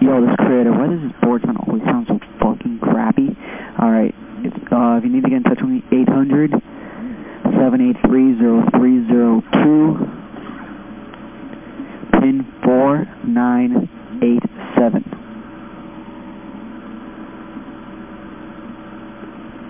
Yo, this creator, why does this board sound always sound so fucking crappy? Alright, uh, if you need to get in touch with me, 800 783 pin 4982.